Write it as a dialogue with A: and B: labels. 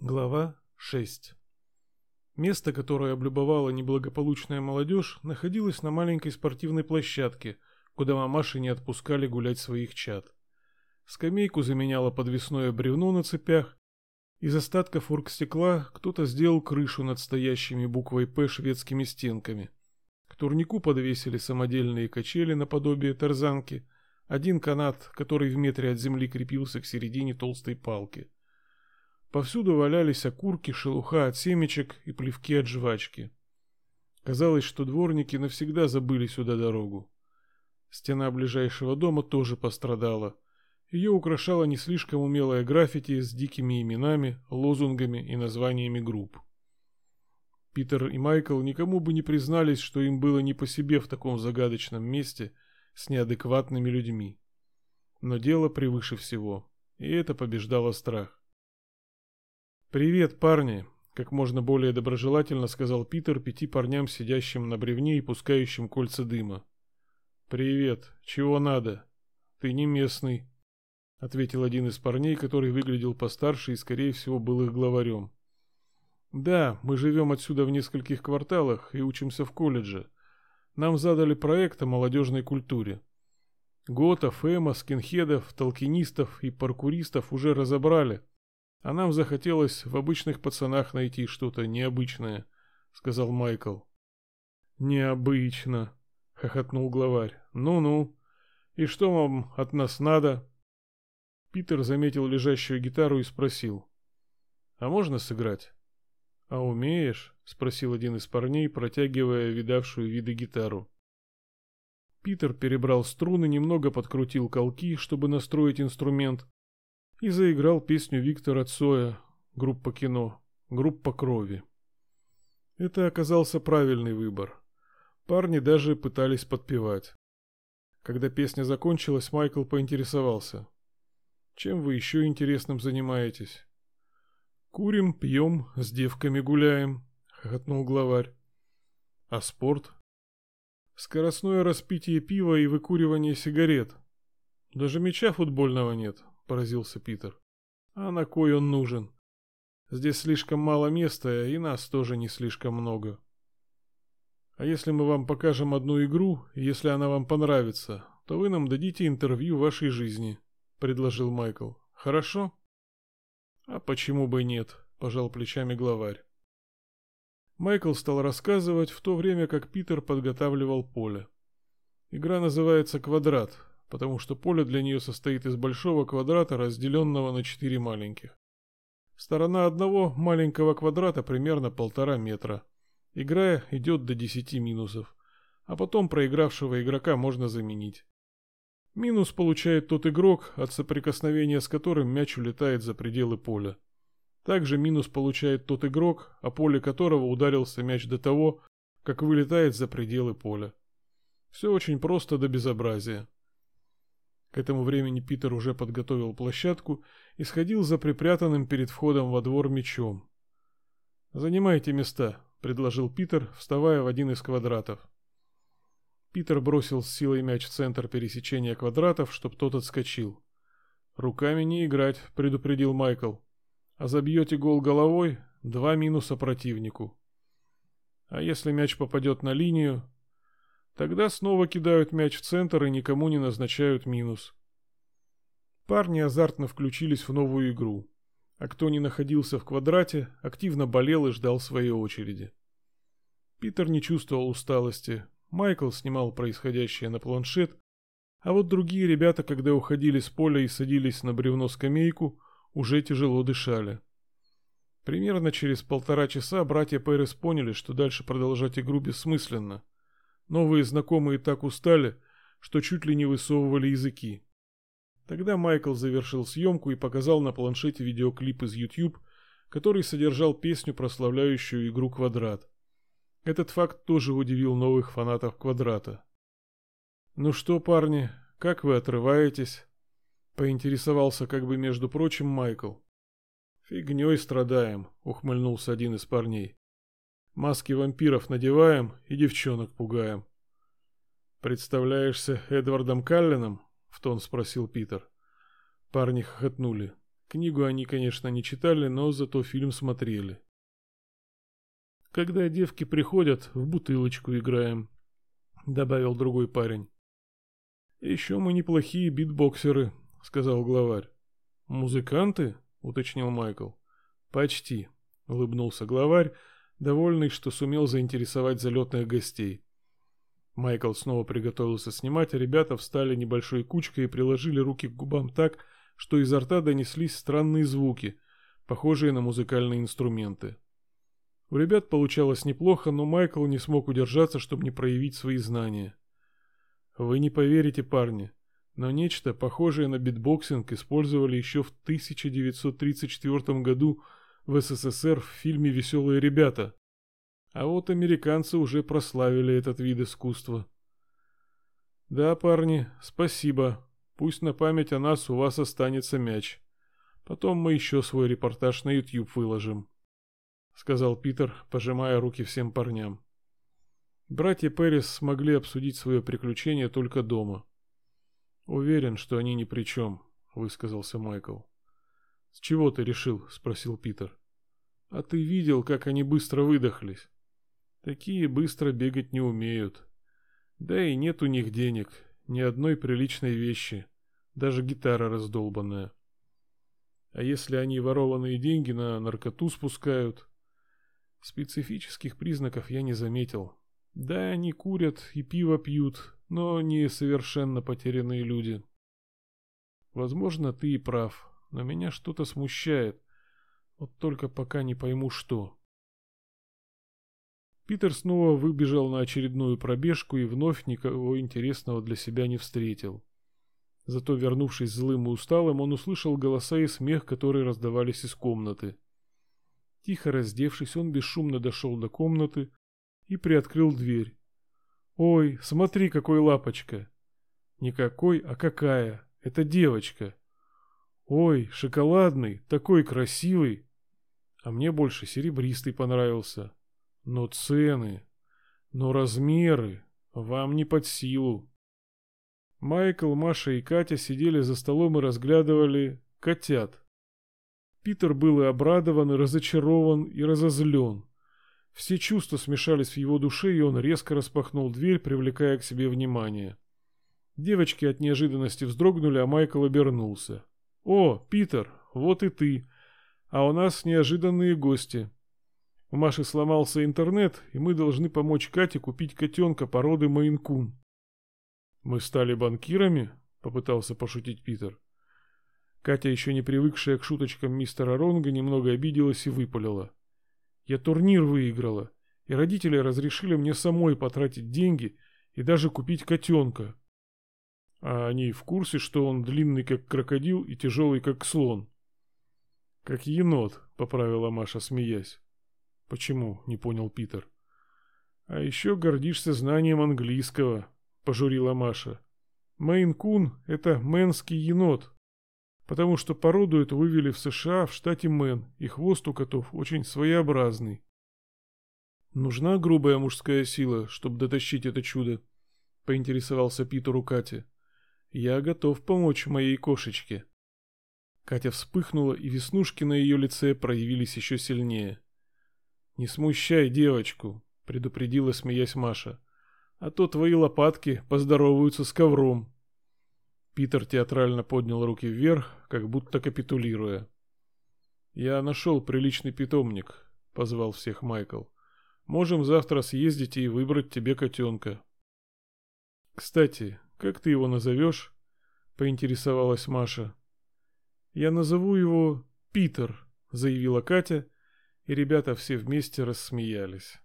A: Глава 6 Место, которое облюбовала неблагополучная молодежь, находилось на маленькой спортивной площадке, куда мамаши не отпускали гулять своих чад. Скамейку заменяло подвесное бревно на цепях. Из остатков оргстекла кто-то сделал крышу над стоящими буквой «П» шведскими стенками. К турнику подвесили самодельные качели наподобие тарзанки, один канат, который в метре от земли крепился к середине толстой палки. Повсюду валялись окурки, шелуха от семечек и плевки от жвачки. Казалось, что дворники навсегда забыли сюда дорогу. Стена ближайшего дома тоже пострадала. Ее украшала не слишком умелая граффити с дикими именами, лозунгами и названиями групп. Питер и Майкл никому бы не признались, что им было не по себе в таком загадочном месте с неадекватными людьми. Но дело превыше всего, и это побеждало страх. «Привет, парни!» — как можно более доброжелательно сказал Питер пяти парням, сидящим на бревне и пускающим кольца дыма. «Привет. Чего надо?» «Ты не местный», — ответил один из парней, который выглядел постарше и, скорее всего, был их главарем. «Да, мы живем отсюда в нескольких кварталах и учимся в колледже. Нам задали проект о молодежной культуре. Готов, эмо, скинхедов, толкинистов и паркуристов уже разобрали, а нам захотелось в обычных пацанах найти что-то необычное, сказал Майкл. Необычно, хохотнул главарь. Ну-ну. И что вам от нас надо? Питер заметил лежащую гитару и спросил: "А можно сыграть?" "А умеешь?" спросил один из парней, протягивая видавшую виды гитару. Питер перебрал струны, немного подкрутил колки, чтобы настроить инструмент, и заиграл песню Виктора Цоя «Группа кино», «Группа крови». Это оказался правильный выбор. Парни даже пытались подпевать. Когда песня закончилась, Майкл поинтересовался. «Чем вы еще интересным занимаетесь?» «Курим, пьем, с девками гуляем», — хохотнул главарь. «А спорт?» «Скоростное распитие пива и выкуривание сигарет. Даже мяча футбольного нет поразился Питер. А на кой он нужен? Здесь слишком мало места, и нас тоже не слишком много. А если мы вам покажем одну игру, если она вам понравится, то вы нам дадите интервью вашей жизни, предложил Майкл. Хорошо? А почему бы нет, пожал плечами главарь. Майкл стал рассказывать в то время, как Питер подготавливал поле. Игра называется «Квадрат», потому что поле для нее состоит из большого квадрата, разделенного на четыре маленьких. Сторона одного маленького квадрата примерно полтора метра. Игра идет до 10 минусов, а потом проигравшего игрока можно заменить. Минус получает тот игрок, от соприкосновения с которым мяч улетает за пределы поля. Также минус получает тот игрок, о поле которого ударился мяч до того, как вылетает за пределы поля. Все очень просто до безобразия. К этому времени Питер уже подготовил площадку и сходил за припрятанным перед входом во двор мечом. «Занимайте места», — предложил Питер, вставая в один из квадратов. Питер бросил с силой мяч в центр пересечения квадратов, чтоб тот отскочил. «Руками не играть», — предупредил Майкл. «А забьете гол головой — два минуса противнику. А если мяч попадет на линию, Тогда снова кидают мяч в центр и никому не назначают минус. Парни азартно включились в новую игру, а кто не находился в квадрате, активно болел и ждал своей очереди. Питер не чувствовал усталости, Майкл снимал происходящее на планшет, а вот другие ребята, когда уходили с поля и садились на бревно-скамейку, уже тяжело дышали. Примерно через полтора часа братья Перес поняли, что дальше продолжать игру бессмысленно – Новые знакомые так устали, что чуть ли не высовывали языки. Тогда Майкл завершил съемку и показал на планшете видеоклип из YouTube, который содержал песню, прославляющую игру «Квадрат». Этот факт тоже удивил новых фанатов «Квадрата». «Ну что, парни, как вы отрываетесь?» — поинтересовался как бы между прочим Майкл. «Фигней страдаем», — ухмыльнулся один из парней. Маски вампиров надеваем и девчонок пугаем. Представляешься Эдвардом Каллином? В тон спросил Питер. Парни хохотнули. Книгу они, конечно, не читали, но зато фильм смотрели. Когда девки приходят, в бутылочку играем, добавил другой парень. Еще мы неплохие битбоксеры, сказал главарь. Музыканты? уточнил Майкл. Почти, улыбнулся главарь, довольный, что сумел заинтересовать залетных гостей. Майкл снова приготовился снимать, а ребята встали небольшой кучкой и приложили руки к губам так, что изо рта донеслись странные звуки, похожие на музыкальные инструменты. У ребят получалось неплохо, но Майкл не смог удержаться, чтобы не проявить свои знания. Вы не поверите, парни, но нечто похожее на битбоксинг использовали еще в 1934 году в СССР в фильме «Веселые ребята». А вот американцы уже прославили этот вид искусства. Да, парни, спасибо. Пусть на память о нас у вас останется мяч. Потом мы еще свой репортаж на YouTube выложим, сказал Питер, пожимая руки всем парням. Братья Перрис смогли обсудить свое приключение только дома. Уверен, что они ни при чем, высказался Майкл. С чего ты решил? спросил Питер. А ты видел, как они быстро выдохлись? Такие быстро бегать не умеют. Да и нет у них денег, ни одной приличной вещи, даже гитара раздолбанная. А если они ворованные деньги на наркоту спускают? Специфических признаков я не заметил. Да, они курят и пиво пьют, но не совершенно потерянные люди. Возможно, ты и прав, но меня что-то смущает. Вот только пока не пойму, что. Питер снова выбежал на очередную пробежку и вновь никого интересного для себя не встретил. Зато, вернувшись злым и усталым, он услышал голоса и смех, которые раздавались из комнаты. Тихо раздевшись, он бесшумно дошел до комнаты и приоткрыл дверь. «Ой, смотри, какой лапочка!» «Не какой, а какая! Это девочка!» «Ой, шоколадный, такой красивый!» А мне больше серебристый понравился. Но цены, но размеры вам не под силу. Майкл, Маша и Катя сидели за столом и разглядывали котят. Питер был и обрадован, и разочарован, и разозлен. Все чувства смешались в его душе, и он резко распахнул дверь, привлекая к себе внимание. Девочки от неожиданности вздрогнули, а Майкл обернулся. «О, Питер, вот и ты!» А у нас неожиданные гости. У Маши сломался интернет, и мы должны помочь Кате купить котенка породы Мейн-кун. Мы стали банкирами? Попытался пошутить Питер. Катя, еще не привыкшая к шуточкам мистера Ронга, немного обиделась и выпалила. Я турнир выиграла, и родители разрешили мне самой потратить деньги и даже купить котенка. А они в курсе, что он длинный как крокодил и тяжелый как слон. Как енот, поправила Маша, смеясь. Почему? не понял Питер. А еще гордишься знанием английского, пожурила Маша. Мейн-кун — это мэнский енот, потому что породу эту вывели в США в штате Мэн, и хвост у котов очень своеобразный. Нужна грубая мужская сила, чтобы дотащить это чудо, поинтересовался Питер у Кати. Я готов помочь моей кошечке. Катя вспыхнула, и веснушки на ее лице проявились еще сильнее. «Не смущай девочку», — предупредила, смеясь Маша. «А то твои лопатки поздороваются с ковром». Питер театрально поднял руки вверх, как будто капитулируя. «Я нашел приличный питомник», — позвал всех Майкл. «Можем завтра съездить и выбрать тебе котенка». «Кстати, как ты его назовешь?» — поинтересовалась Маша. «Я назову его Питер», — заявила Катя, и ребята все вместе рассмеялись.